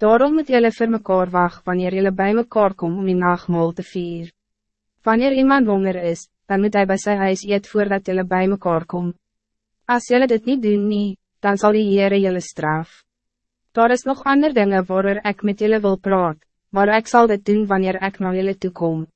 Daarom moet jullie vir mekaar wacht wanneer jullie bij mekaar kom om die nachtmaal te vier. Wanneer iemand honger is, dan moet hij bij zijn huis eet voordat jullie bij mekaar kom. Als jullie dit niet doen nie, dan zal die Heere jullie straf. Daar is nog ander dingen waarover ik met jullie wil praat, maar ik zal dit doen wanneer ik naar jullie toe kom.